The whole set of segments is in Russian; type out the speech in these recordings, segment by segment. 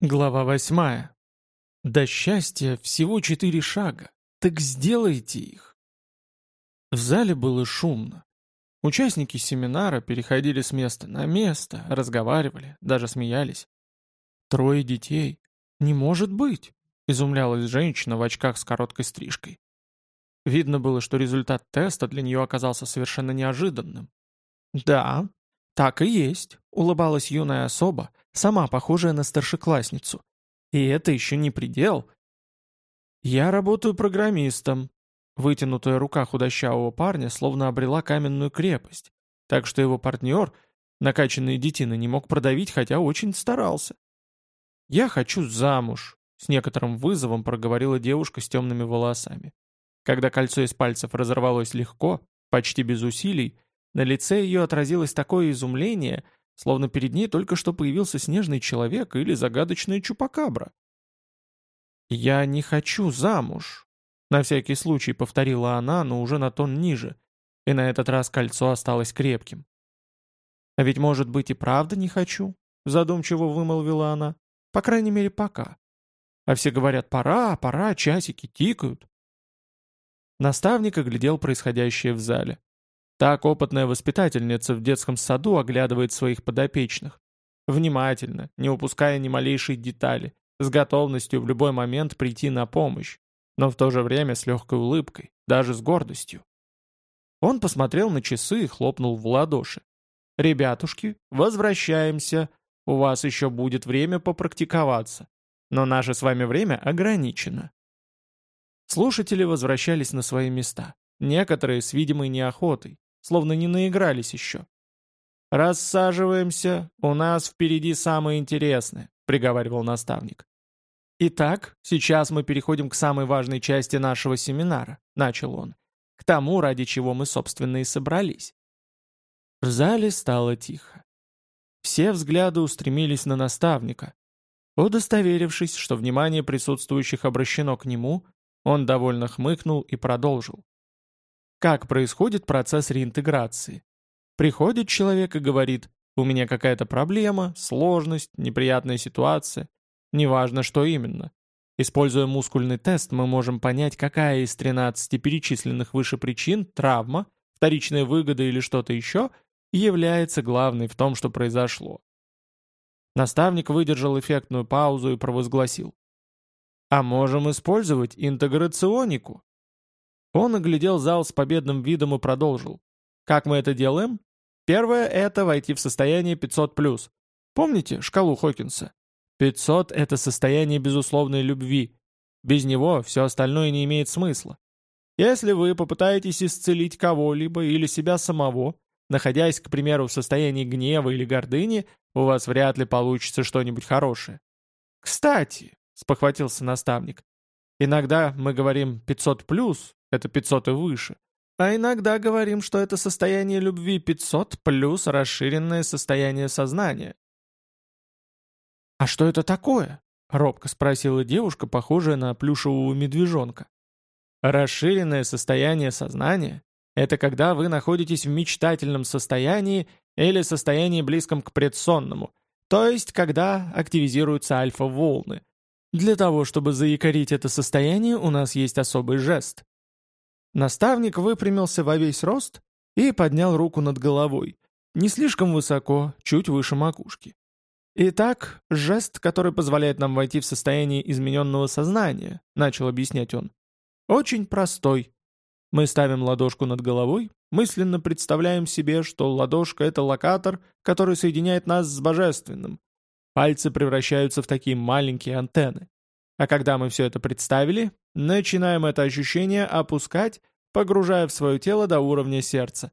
Глава восьмая. До счастья всего четыре шага. Так сделайте их. В зале было шумно. Участники семинара переходили с места на место, разговаривали, даже смеялись. «Трое детей? Не может быть!» — изумлялась женщина в очках с короткой стрижкой. Видно было, что результат теста для нее оказался совершенно неожиданным. «Да, так и есть», — улыбалась юная особа, сама похожая на старшеклассницу. И это еще не предел. «Я работаю программистом». Вытянутая рука худощавого парня словно обрела каменную крепость, так что его партнер, накачанный детина, не мог продавить, хотя очень старался. «Я хочу замуж», — с некоторым вызовом проговорила девушка с темными волосами. Когда кольцо из пальцев разорвалось легко, почти без усилий, на лице ее отразилось такое изумление, словно перед ней только что появился снежный человек или загадочная чупакабра. «Я не хочу замуж», — на всякий случай повторила она, но уже на тон ниже, и на этот раз кольцо осталось крепким. «А ведь, может быть, и правда не хочу», — задумчиво вымолвила она, — «по крайней мере, пока. А все говорят, пора, пора, часики тикают». Наставник оглядел происходящее в зале. Так опытная воспитательница в детском саду оглядывает своих подопечных. Внимательно, не упуская ни малейшей детали, с готовностью в любой момент прийти на помощь, но в то же время с легкой улыбкой, даже с гордостью. Он посмотрел на часы и хлопнул в ладоши. «Ребятушки, возвращаемся. У вас еще будет время попрактиковаться. Но наше с вами время ограничено». Слушатели возвращались на свои места. Некоторые с видимой неохотой, словно не наигрались еще. «Рассаживаемся, у нас впереди самое интересное», — приговаривал наставник. «Итак, сейчас мы переходим к самой важной части нашего семинара», — начал он, «к тому, ради чего мы, собственно, и собрались». В зале стало тихо. Все взгляды устремились на наставника. Удостоверившись, что внимание присутствующих обращено к нему, он довольно хмыкнул и продолжил. Как происходит процесс реинтеграции? Приходит человек и говорит, у меня какая-то проблема, сложность, неприятная ситуация, неважно что именно. Используя мускульный тест, мы можем понять, какая из 13 перечисленных выше причин, травма, вторичная выгода или что-то еще, является главной в том, что произошло. Наставник выдержал эффектную паузу и провозгласил. А можем использовать интеграционику. Он оглядел зал с победным видом и продолжил. Как мы это делаем? Первое — это войти в состояние 500+. Помните шкалу Хокинса? 500 — это состояние безусловной любви. Без него все остальное не имеет смысла. Если вы попытаетесь исцелить кого-либо или себя самого, находясь, к примеру, в состоянии гнева или гордыни, у вас вряд ли получится что-нибудь хорошее. «Кстати», — спохватился наставник, «иногда мы говорим 500+, это 500 и выше. А иногда говорим, что это состояние любви 500 плюс расширенное состояние сознания. «А что это такое?» — робко спросила девушка, похожая на плюшевого медвежонка. «Расширенное состояние сознания — это когда вы находитесь в мечтательном состоянии или состоянии близком к предсонному, то есть когда активизируются альфа-волны. Для того, чтобы заякорить это состояние, у нас есть особый жест. Наставник выпрямился во весь рост и поднял руку над головой, не слишком высоко, чуть выше макушки. «Итак, жест, который позволяет нам войти в состояние измененного сознания», — начал объяснять он. «Очень простой. Мы ставим ладошку над головой, мысленно представляем себе, что ладошка — это локатор, который соединяет нас с божественным. Пальцы превращаются в такие маленькие антенны. А когда мы все это представили, начинаем это ощущение опускать, погружая в свое тело до уровня сердца.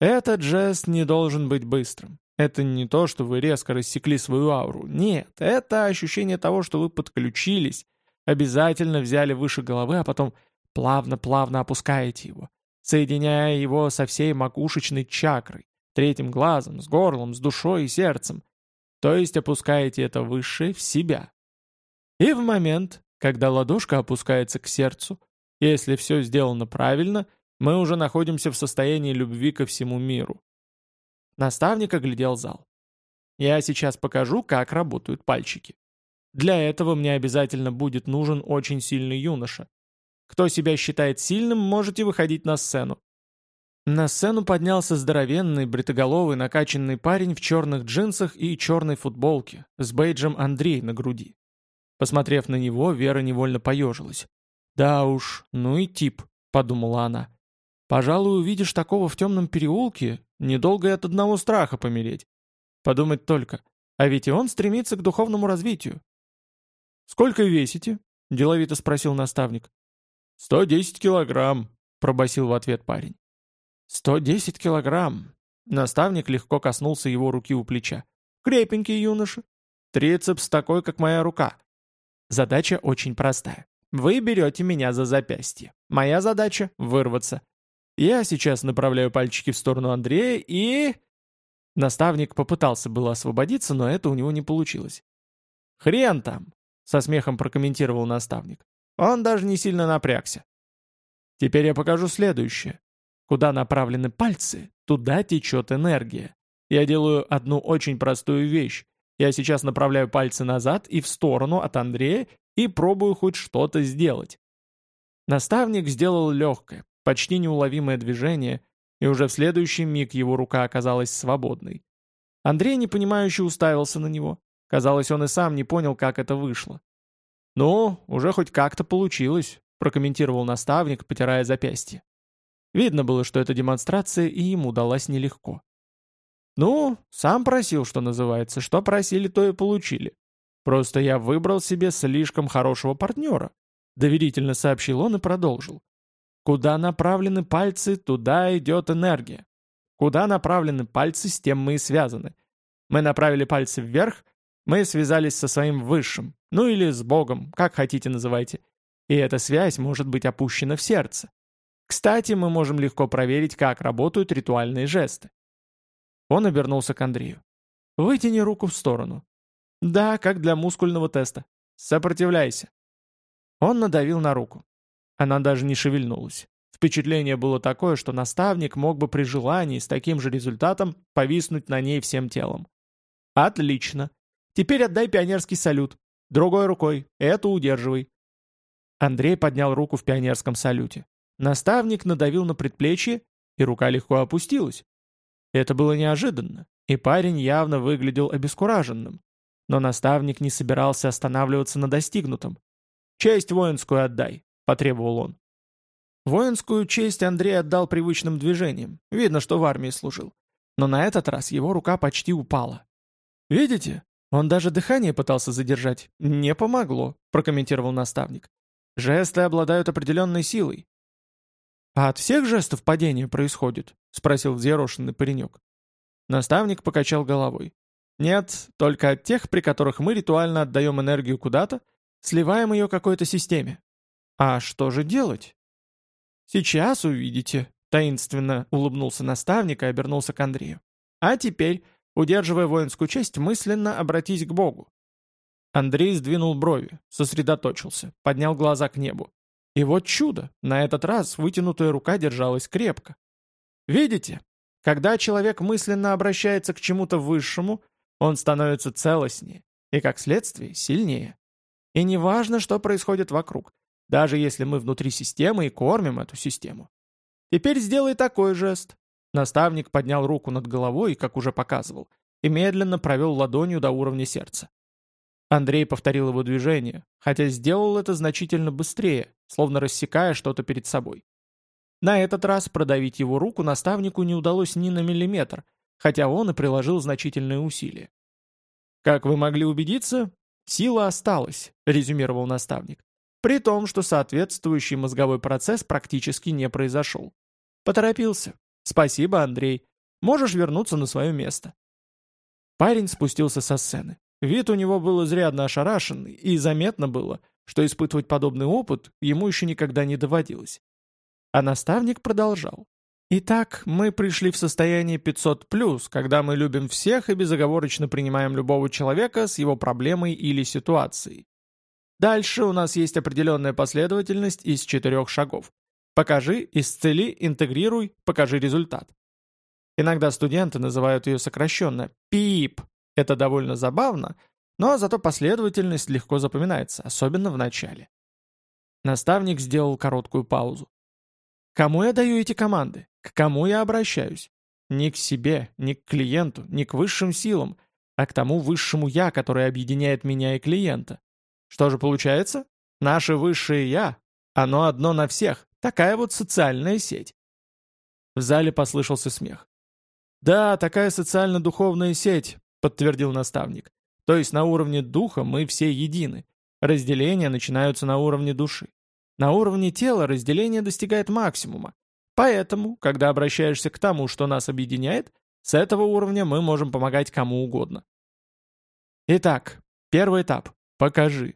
Этот жест не должен быть быстрым. Это не то, что вы резко рассекли свою ауру. Нет, это ощущение того, что вы подключились, обязательно взяли выше головы, а потом плавно-плавно опускаете его, соединяя его со всей макушечной чакрой, третьим глазом, с горлом, с душой и сердцем. То есть опускаете это выше в себя. И в момент, когда ладошка опускается к сердцу, если все сделано правильно, мы уже находимся в состоянии любви ко всему миру. Наставник оглядел зал. Я сейчас покажу, как работают пальчики. Для этого мне обязательно будет нужен очень сильный юноша. Кто себя считает сильным, можете выходить на сцену. На сцену поднялся здоровенный, бритоголовый, накачанный парень в черных джинсах и черной футболке, с бейджем Андрей на груди. Посмотрев на него, Вера невольно поежилась. «Да уж, ну и тип», — подумала она. «Пожалуй, увидишь такого в темном переулке, недолго и от одного страха помереть. Подумать только, а ведь и он стремится к духовному развитию». «Сколько весите?» — деловито спросил наставник. «Сто десять килограмм», — пробасил в ответ парень. «Сто десять килограмм!» Наставник легко коснулся его руки у плеча. «Крепенький юноша. Трицепс такой, как моя рука. Задача очень простая. Вы берете меня за запястье. Моя задача — вырваться. Я сейчас направляю пальчики в сторону Андрея и...» Наставник попытался было освободиться, но это у него не получилось. «Хрен там!» — со смехом прокомментировал наставник. Он даже не сильно напрягся. Теперь я покажу следующее. Куда направлены пальцы, туда течет энергия. Я делаю одну очень простую вещь. Я сейчас направляю пальцы назад и в сторону от Андрея и пробую хоть что-то сделать. Наставник сделал легкое, почти неуловимое движение, и уже в следующий миг его рука оказалась свободной. Андрей непонимающе уставился на него. Казалось, он и сам не понял, как это вышло. «Ну, уже хоть как-то получилось», — прокомментировал наставник, потирая запястье. Видно было, что эта демонстрация и ему далась нелегко. «Ну, сам просил, что называется. Что просили, то и получили. Просто я выбрал себе слишком хорошего партнера», — доверительно сообщил он и продолжил. «Куда направлены пальцы, туда идет энергия. Куда направлены пальцы, с тем мы и связаны. Мы направили пальцы вверх, мы связались со своим высшим, ну или с Богом, как хотите называйте. И эта связь может быть опущена в сердце. Кстати, мы можем легко проверить, как работают ритуальные жесты. Он обернулся к Андрею. «Вытяни руку в сторону». «Да, как для мускульного теста. Сопротивляйся». Он надавил на руку. Она даже не шевельнулась. Впечатление было такое, что наставник мог бы при желании с таким же результатом повиснуть на ней всем телом. «Отлично. Теперь отдай пионерский салют. Другой рукой. Эту удерживай». Андрей поднял руку в пионерском салюте. Наставник надавил на предплечье, и рука легко опустилась. Это было неожиданно, и парень явно выглядел обескураженным. Но наставник не собирался останавливаться на достигнутом. «Честь воинскую отдай», — потребовал он. Воинскую честь Андрей отдал привычным движением. Видно, что в армии служил. Но на этот раз его рука почти упала. «Видите? Он даже дыхание пытался задержать. Не помогло», — прокомментировал наставник. «Жесты обладают определенной силой. «А от всех жестов падения происходит?» — спросил взъерошенный паренек. Наставник покачал головой. «Нет, только от тех, при которых мы ритуально отдаем энергию куда-то, сливаем ее какой-то системе. А что же делать?» «Сейчас увидите», — таинственно улыбнулся наставник и обернулся к Андрею. «А теперь, удерживая воинскую честь, мысленно обратись к Богу». Андрей сдвинул брови, сосредоточился, поднял глаза к небу. И вот чудо, на этот раз вытянутая рука держалась крепко. Видите, когда человек мысленно обращается к чему-то высшему, он становится целостнее и, как следствие, сильнее. И не важно, что происходит вокруг, даже если мы внутри системы и кормим эту систему. Теперь сделай такой жест. Наставник поднял руку над головой, как уже показывал, и медленно провел ладонью до уровня сердца. Андрей повторил его движение, хотя сделал это значительно быстрее, словно рассекая что-то перед собой. На этот раз продавить его руку наставнику не удалось ни на миллиметр, хотя он и приложил значительные усилия. «Как вы могли убедиться, сила осталась», — резюмировал наставник, при том, что соответствующий мозговой процесс практически не произошел. Поторопился. «Спасибо, Андрей. Можешь вернуться на свое место». Парень спустился со сцены. Вид у него был изрядно ошарашенный, и заметно было, что испытывать подобный опыт ему еще никогда не доводилось. А наставник продолжал. Итак, мы пришли в состояние 500+, когда мы любим всех и безоговорочно принимаем любого человека с его проблемой или ситуацией. Дальше у нас есть определенная последовательность из четырех шагов. Покажи, исцели, интегрируй, покажи результат. Иногда студенты называют ее сокращенно ПИП, это довольно забавно, но зато последовательность легко запоминается, особенно в начале. Наставник сделал короткую паузу. Кому я даю эти команды? К кому я обращаюсь? Не к себе, не к клиенту, не к высшим силам, а к тому высшему «я», который объединяет меня и клиента. Что же получается? Наше высшее «я», оно одно на всех, такая вот социальная сеть. В зале послышался смех. «Да, такая социально-духовная сеть», — подтвердил наставник. «То есть на уровне духа мы все едины. Разделения начинаются на уровне души. На уровне тела разделение достигает максимума. Поэтому, когда обращаешься к тому, что нас объединяет, с этого уровня мы можем помогать кому угодно. Итак, первый этап. Покажи.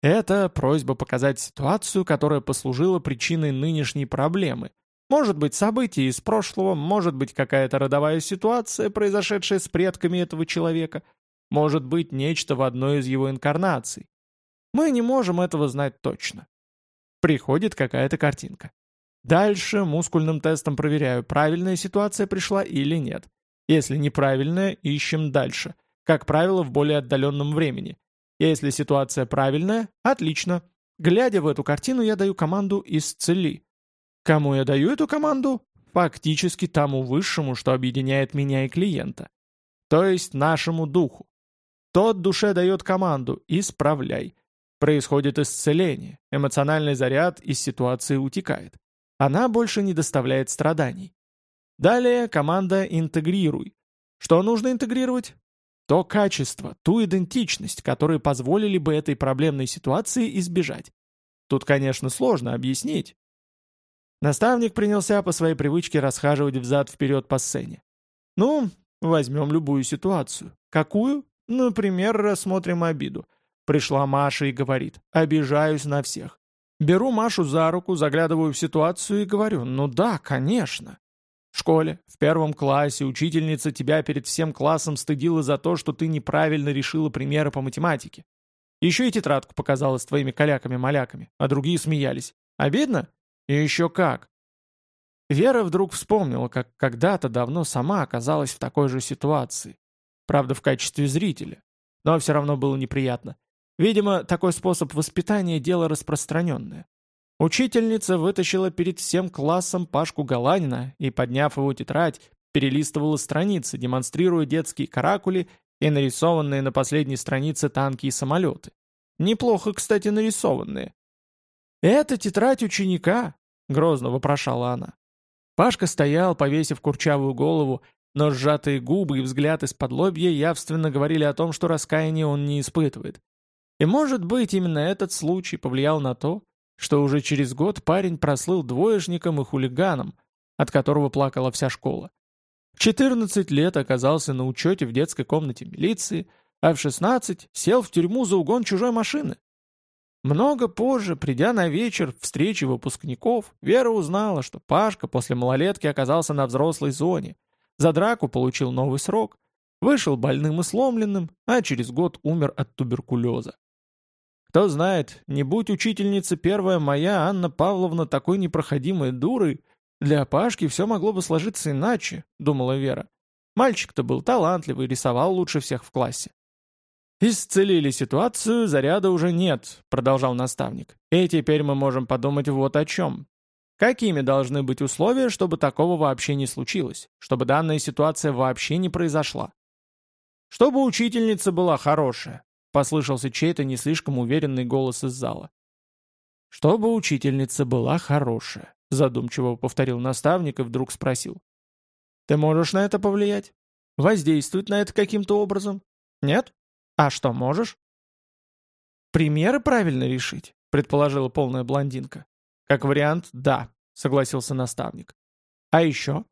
Это просьба показать ситуацию, которая послужила причиной нынешней проблемы. Может быть событие из прошлого, может быть какая-то родовая ситуация, произошедшая с предками этого человека, может быть нечто в одной из его инкарнаций. Мы не можем этого знать точно. Приходит какая-то картинка. Дальше мускульным тестом проверяю, правильная ситуация пришла или нет. Если неправильная, ищем дальше. Как правило, в более отдаленном времени. Если ситуация правильная, отлично. Глядя в эту картину, я даю команду «исцели». Кому я даю эту команду? Фактически тому высшему, что объединяет меня и клиента. То есть нашему духу. Тот душе дает команду «исправляй». Происходит исцеление, эмоциональный заряд из ситуации утекает. Она больше не доставляет страданий. Далее команда «интегрируй». Что нужно интегрировать? То качество, ту идентичность, которые позволили бы этой проблемной ситуации избежать. Тут, конечно, сложно объяснить. Наставник принялся по своей привычке расхаживать взад-вперед по сцене. Ну, возьмем любую ситуацию. Какую? Например, рассмотрим обиду. Пришла Маша и говорит «обижаюсь на всех». Беру Машу за руку, заглядываю в ситуацию и говорю «ну да, конечно». В школе, в первом классе, учительница тебя перед всем классом стыдила за то, что ты неправильно решила примеры по математике. Еще и тетрадку показала с твоими каляками-маляками, а другие смеялись. Обидно? И еще как. Вера вдруг вспомнила, как когда-то давно сама оказалась в такой же ситуации. Правда, в качестве зрителя. Но все равно было неприятно. Видимо, такой способ воспитания – дело распространенное. Учительница вытащила перед всем классом Пашку Галанина и, подняв его тетрадь, перелистывала страницы, демонстрируя детские каракули и нарисованные на последней странице танки и самолеты. Неплохо, кстати, нарисованные. «Это тетрадь ученика», — грозно вопрошала она. Пашка стоял, повесив курчавую голову, но сжатые губы и взгляд из-под лобья явственно говорили о том, что раскаяния он не испытывает. И может быть именно этот случай повлиял на то, что уже через год парень прослыл двоечником и хулиганом, от которого плакала вся школа. В 14 лет оказался на учете в детской комнате милиции, а в 16 сел в тюрьму за угон чужой машины. Много позже, придя на вечер встречи выпускников, Вера узнала, что Пашка после малолетки оказался на взрослой зоне, за драку получил новый срок, вышел больным и сломленным, а через год умер от туберкулеза. Кто знает, не будь учительница первая моя Анна Павловна такой непроходимой дурой, для Пашки все могло бы сложиться иначе, думала Вера. Мальчик-то был талантливый, рисовал лучше всех в классе. «Исцелили ситуацию, заряда уже нет», — продолжал наставник. «И теперь мы можем подумать вот о чем. Какими должны быть условия, чтобы такого вообще не случилось, чтобы данная ситуация вообще не произошла? Чтобы учительница была хорошая, Послышался чей-то не слишком уверенный голос из зала. «Чтобы учительница была хорошая», — задумчиво повторил наставник и вдруг спросил. «Ты можешь на это повлиять? Воздействовать на это каким-то образом? Нет? А что можешь?» «Примеры правильно решить», — предположила полная блондинка. «Как вариант, да», — согласился наставник. «А еще?»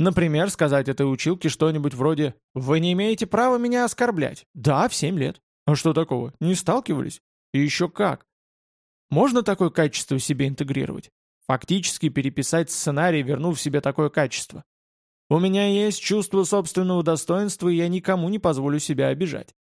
Например, сказать этой училке что-нибудь вроде «Вы не имеете права меня оскорблять». Да, в семь лет. А что такого? Не сталкивались? И еще как. Можно такое качество себе интегрировать? Фактически переписать сценарий, вернув себе такое качество. У меня есть чувство собственного достоинства, и я никому не позволю себя обижать.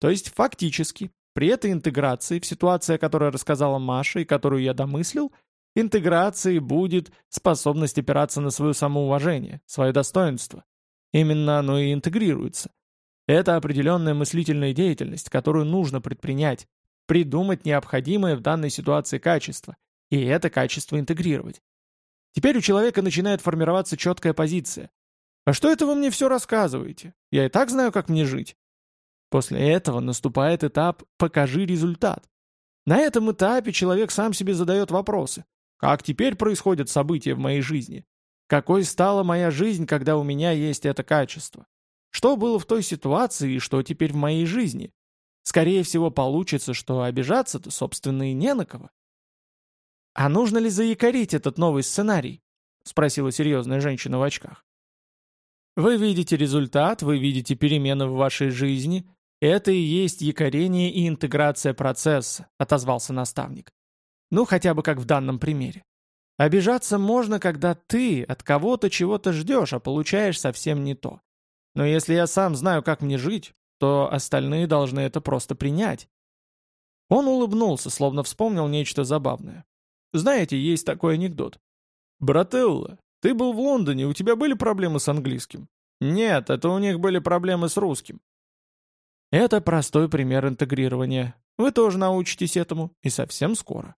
То есть фактически, при этой интеграции, в ситуации, о которой рассказала Маша и которую я домыслил, интеграцией будет способность опираться на свое самоуважение, свое достоинство. Именно оно и интегрируется. Это определенная мыслительная деятельность, которую нужно предпринять, придумать необходимое в данной ситуации качество, и это качество интегрировать. Теперь у человека начинает формироваться четкая позиция. «А что это вы мне все рассказываете? Я и так знаю, как мне жить». После этого наступает этап «покажи результат». На этом этапе человек сам себе задает вопросы. Как теперь происходят события в моей жизни? Какой стала моя жизнь, когда у меня есть это качество? Что было в той ситуации и что теперь в моей жизни? Скорее всего, получится, что обижаться-то, собственно, и не на кого. «А нужно ли заякорить этот новый сценарий?» — спросила серьезная женщина в очках. «Вы видите результат, вы видите перемены в вашей жизни. Это и есть якорение и интеграция процесса», — отозвался наставник. «Ну, хотя бы как в данном примере. Обижаться можно, когда ты от кого-то чего-то ждешь, а получаешь совсем не то. Но если я сам знаю, как мне жить, то остальные должны это просто принять». Он улыбнулся, словно вспомнил нечто забавное. Знаете, есть такой анекдот. «Брателло, ты был в Лондоне, у тебя были проблемы с английским?» «Нет, это у них были проблемы с русским». Это простой пример интегрирования. Вы тоже научитесь этому, и совсем скоро.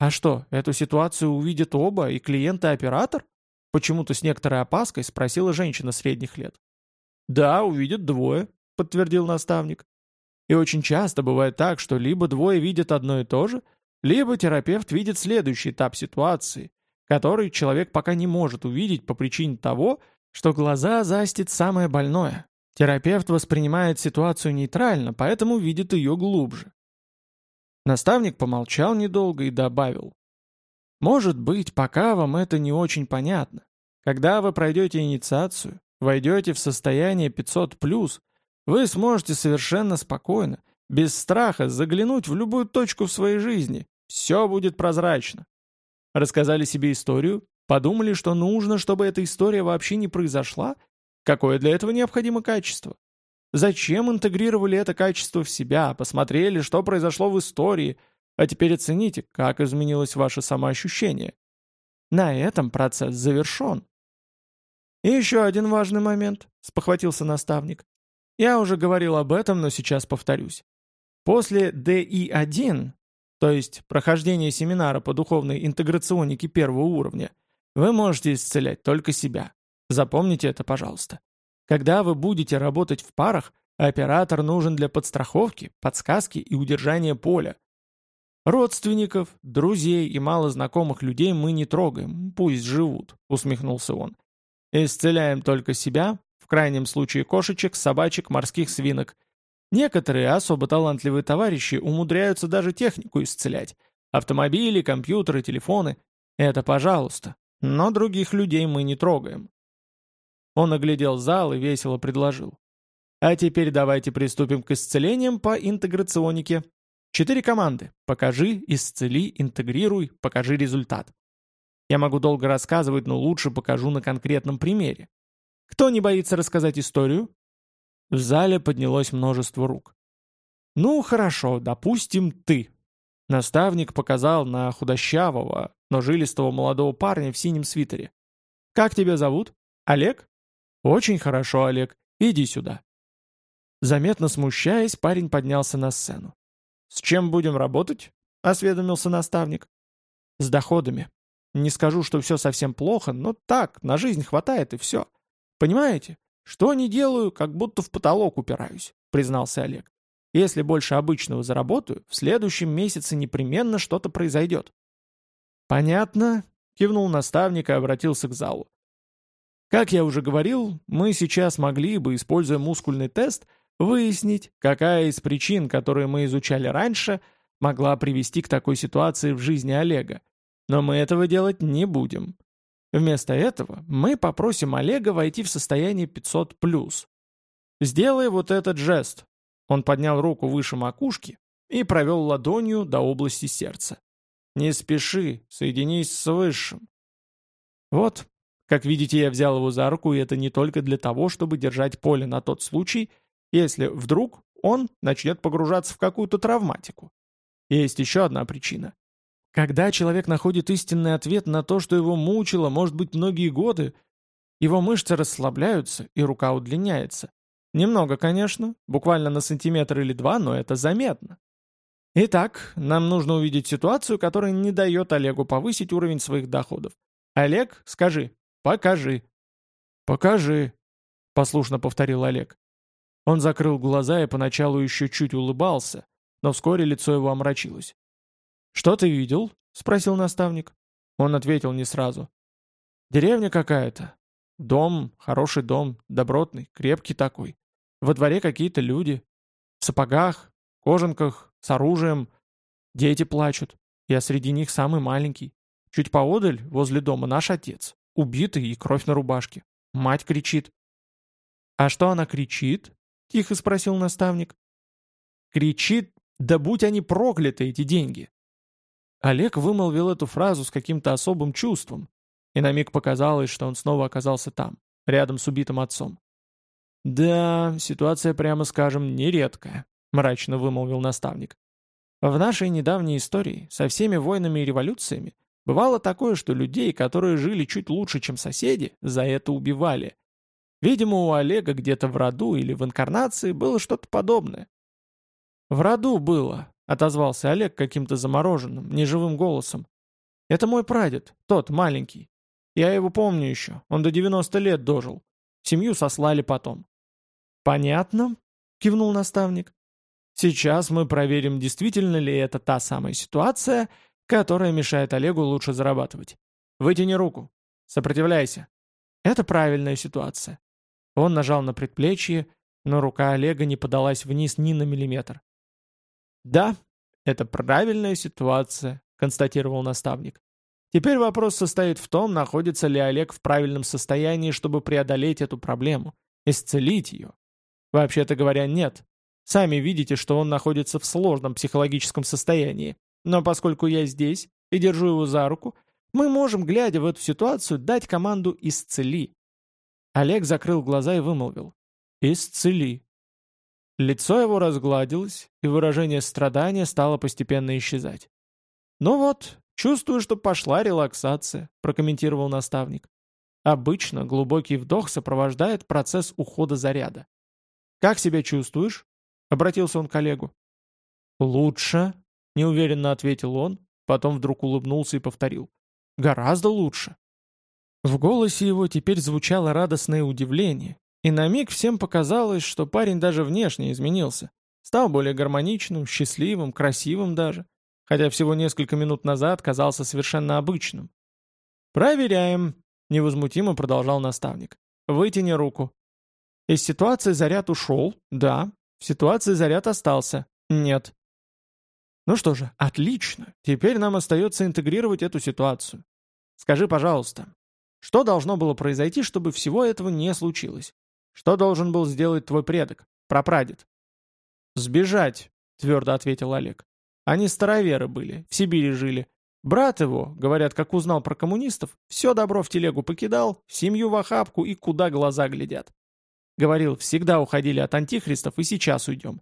А что, эту ситуацию увидят оба, и клиент, и оператор? Почему-то с некоторой опаской спросила женщина средних лет. Да, увидят двое, подтвердил наставник. И очень часто бывает так, что либо двое видят одно и то же, либо терапевт видит следующий этап ситуации, который человек пока не может увидеть по причине того, что глаза застит самое больное. Терапевт воспринимает ситуацию нейтрально, поэтому видит ее глубже. Наставник помолчал недолго и добавил. «Может быть, пока вам это не очень понятно. Когда вы пройдете инициацию, войдете в состояние 500+, вы сможете совершенно спокойно, без страха заглянуть в любую точку в своей жизни. Все будет прозрачно. Рассказали себе историю, подумали, что нужно, чтобы эта история вообще не произошла? Какое для этого необходимо качество? Зачем интегрировали это качество в себя, посмотрели, что произошло в истории, а теперь оцените, как изменилось ваше самоощущение. На этом процесс завершен. И еще один важный момент, спохватился наставник. Я уже говорил об этом, но сейчас повторюсь. После DI1, то есть прохождения семинара по духовной интеграционике первого уровня, вы можете исцелять только себя. Запомните это, пожалуйста. Когда вы будете работать в парах, оператор нужен для подстраховки, подсказки и удержания поля. Родственников, друзей и малознакомых людей мы не трогаем, пусть живут, усмехнулся он. Исцеляем только себя, в крайнем случае кошечек, собачек, морских свинок – Некоторые особо талантливые товарищи умудряются даже технику исцелять. Автомобили, компьютеры, телефоны. Это пожалуйста. Но других людей мы не трогаем. Он оглядел зал и весело предложил. А теперь давайте приступим к исцелениям по интеграционике. Четыре команды. Покажи, исцели, интегрируй, покажи результат. Я могу долго рассказывать, но лучше покажу на конкретном примере. Кто не боится рассказать историю? В зале поднялось множество рук. «Ну, хорошо, допустим, ты». Наставник показал на худощавого, но жилистого молодого парня в синем свитере. «Как тебя зовут? Олег?» «Очень хорошо, Олег. Иди сюда». Заметно смущаясь, парень поднялся на сцену. «С чем будем работать?» — осведомился наставник. «С доходами. Не скажу, что все совсем плохо, но так, на жизнь хватает и все. Понимаете? «Что не делаю, как будто в потолок упираюсь», — признался Олег. «Если больше обычного заработаю, в следующем месяце непременно что-то произойдет». «Понятно», — кивнул наставник и обратился к залу. «Как я уже говорил, мы сейчас могли бы, используя мускульный тест, выяснить, какая из причин, которые мы изучали раньше, могла привести к такой ситуации в жизни Олега. Но мы этого делать не будем. Вместо этого мы попросим Олега войти в состояние 500+. Сделай вот этот жест. Он поднял руку выше макушки и провел ладонью до области сердца. Не спеши, соединись с Высшим. Вот, как видите, я взял его за руку, и это не только для того, чтобы держать поле на тот случай, если вдруг он начнет погружаться в какую-то травматику. Есть еще одна причина. Когда человек находит истинный ответ на то, что его мучило, может быть, многие годы, его мышцы расслабляются, и рука удлиняется. Немного, конечно, буквально на сантиметр или два, но это заметно. Итак, нам нужно увидеть ситуацию, которая не дает Олегу повысить уровень своих доходов. Олег, скажи, покажи. Покажи, послушно повторил Олег. Он закрыл глаза и поначалу еще чуть улыбался, но вскоре лицо его омрачилось. «Что ты видел?» — спросил наставник. Он ответил не сразу. «Деревня какая-то. Дом, хороший дом, добротный, крепкий такой. Во дворе какие-то люди. В сапогах, кожанках, с оружием. Дети плачут. Я среди них самый маленький. Чуть поодаль, возле дома, наш отец. Убитый и кровь на рубашке. Мать кричит. «А что она кричит?» — тихо спросил наставник. «Кричит, да будь они прокляты, эти деньги!» Олег вымолвил эту фразу с каким-то особым чувством, и на миг показалось, что он снова оказался там, рядом с убитым отцом. «Да, ситуация, прямо скажем, нередкая», — мрачно вымолвил наставник. «В нашей недавней истории со всеми войнами и революциями бывало такое, что людей, которые жили чуть лучше, чем соседи, за это убивали. Видимо, у Олега где-то в роду или в инкарнации было что-то подобное». «В роду было», — отозвался Олег каким-то замороженным, неживым голосом. «Это мой прадед, тот, маленький. Я его помню еще, он до 90 лет дожил. Семью сослали потом. «Понятно?» — кивнул наставник. «Сейчас мы проверим, действительно ли это та самая ситуация, которая мешает Олегу лучше зарабатывать. Вытяни руку. Сопротивляйся. Это правильная ситуация». Он нажал на предплечье, но рука Олега не подалась вниз ни на миллиметр. «Да, это правильная ситуация», — констатировал наставник. Теперь вопрос состоит в том, находится ли Олег в правильном состоянии, чтобы преодолеть эту проблему, исцелить ее. Вообще-то говоря, нет. Сами видите, что он находится в сложном психологическом состоянии. Но поскольку я здесь и держу его за руку, мы можем, глядя в эту ситуацию, дать команду «исцели». Олег закрыл глаза и вымолвил. «Исцели». Лицо его разгладилось, и выражение страдания стало постепенно исчезать. «Ну вот, чувствую, что пошла релаксация», — прокомментировал наставник. Обычно глубокий вдох сопровождает процесс ухода заряда. «Как себя чувствуешь?» — обратился он к коллегу. «Лучше», — неуверенно ответил он, потом вдруг улыбнулся и повторил. «Гораздо лучше». В голосе его теперь звучало радостное удивление, и на миг всем показалось, что парень даже внешне изменился. Стал более гармоничным, счастливым, красивым даже, хотя всего несколько минут назад казался совершенно обычным. «Проверяем», — невозмутимо продолжал наставник. «Вытяни руку». Из ситуации заряд ушел? Да. В ситуации заряд остался? Нет. Ну что же, отлично. Теперь нам остается интегрировать эту ситуацию. Скажи, пожалуйста, что должно было произойти, чтобы всего этого не случилось? Что должен был сделать твой предок, прапрадед? «Сбежать», — твердо ответил Олег. «Они староверы были, в Сибири жили. Брат его, говорят, как узнал про коммунистов, все добро в телегу покидал, семью в охапку и куда глаза глядят. Говорил, всегда уходили от антихристов и сейчас уйдем.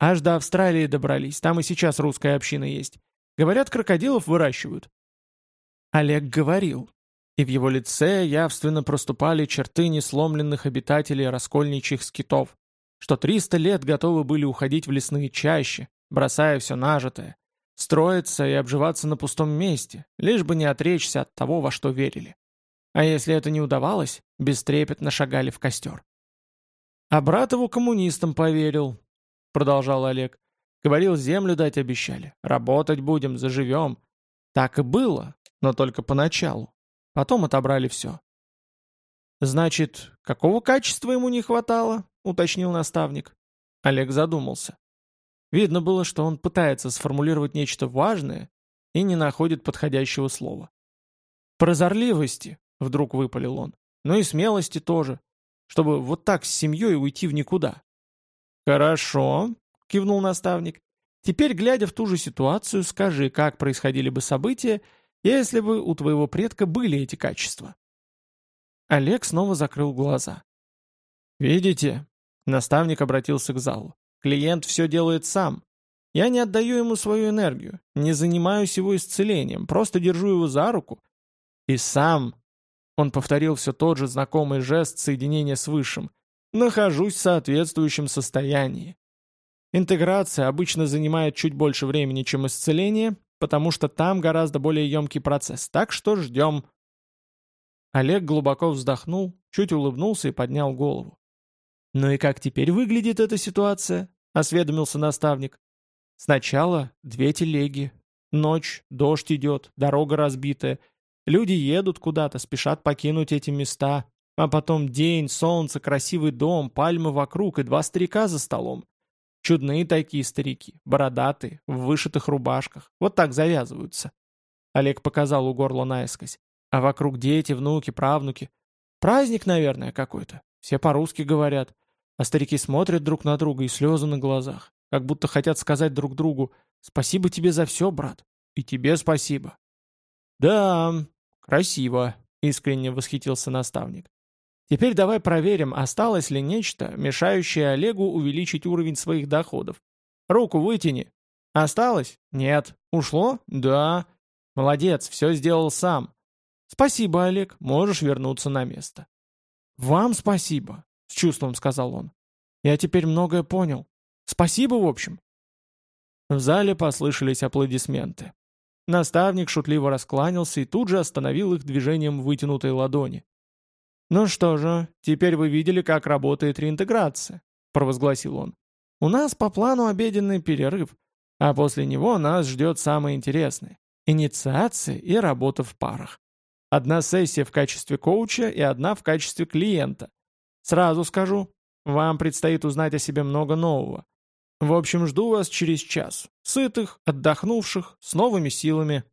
Аж до Австралии добрались, там и сейчас русская община есть. Говорят, крокодилов выращивают. Олег говорил, и в его лице явственно проступали черты несломленных обитателей раскольничьих скитов, что 300 лет готовы были уходить в лесные чащи, бросая все нажитое, строиться и обживаться на пустом месте, лишь бы не отречься от того, во что верили. А если это не удавалось, бестрепетно шагали в костер. А брат его коммунистам поверил, продолжал Олег. Говорил, землю дать обещали. Работать будем, заживем. Так и было, но только поначалу. Потом отобрали все. «Значит, какого качества ему не хватало?» — уточнил наставник. Олег задумался. Видно было, что он пытается сформулировать нечто важное и не находит подходящего слова. «Прозорливости», — вдруг выпалил он. «Ну и смелости тоже чтобы вот так с семьей уйти в никуда. «Хорошо», — кивнул наставник. «Теперь, глядя в ту же ситуацию, скажи, как происходили бы события, если бы у твоего предка были эти качества». Олег снова закрыл глаза. «Видите?» — наставник обратился к залу. «Клиент все делает сам. Я не отдаю ему свою энергию, не занимаюсь его исцелением, просто держу его за руку и сам он повторил все тот же знакомый жест соединения с Высшим. Нахожусь в соответствующем состоянии. Интеграция обычно занимает чуть больше времени, чем исцеление, потому что там гораздо более емкий процесс, так что ждем. Олег глубоко вздохнул, чуть улыбнулся и поднял голову. «Ну и как теперь выглядит эта ситуация?» — осведомился наставник. «Сначала две телеги. Ночь, дождь идет, дорога разбитая. Люди едут куда-то, спешат покинуть эти места. А потом день, солнце, красивый дом, пальмы вокруг и два старика за столом. Чудные такие старики, бородатые, в вышитых рубашках. Вот так завязываются. Олег показал у горла наискось. А вокруг дети, внуки, правнуки. Праздник, наверное, какой-то. Все по-русски говорят. А старики смотрят друг на друга и слезы на глазах. Как будто хотят сказать друг другу «Спасибо тебе за все, брат. И тебе спасибо». «Да, красиво», — искренне восхитился наставник. Теперь давай проверим, осталось ли нечто, мешающее Олегу увеличить уровень своих доходов. Руку вытяни. Осталось? Нет. Ушло? Да. Молодец, все сделал сам. Спасибо, Олег, можешь вернуться на место. Вам спасибо, с чувством сказал он. Я теперь многое понял. Спасибо, в общем. В зале послышались аплодисменты. Наставник шутливо раскланялся и тут же остановил их движением вытянутой ладони. «Ну что же, теперь вы видели, как работает реинтеграция», — провозгласил он. «У нас по плану обеденный перерыв, а после него нас ждет самое интересное — инициация и работа в парах. Одна сессия в качестве коуча и одна в качестве клиента. Сразу скажу, вам предстоит узнать о себе много нового. В общем, жду вас через час. Сытых, отдохнувших, с новыми силами,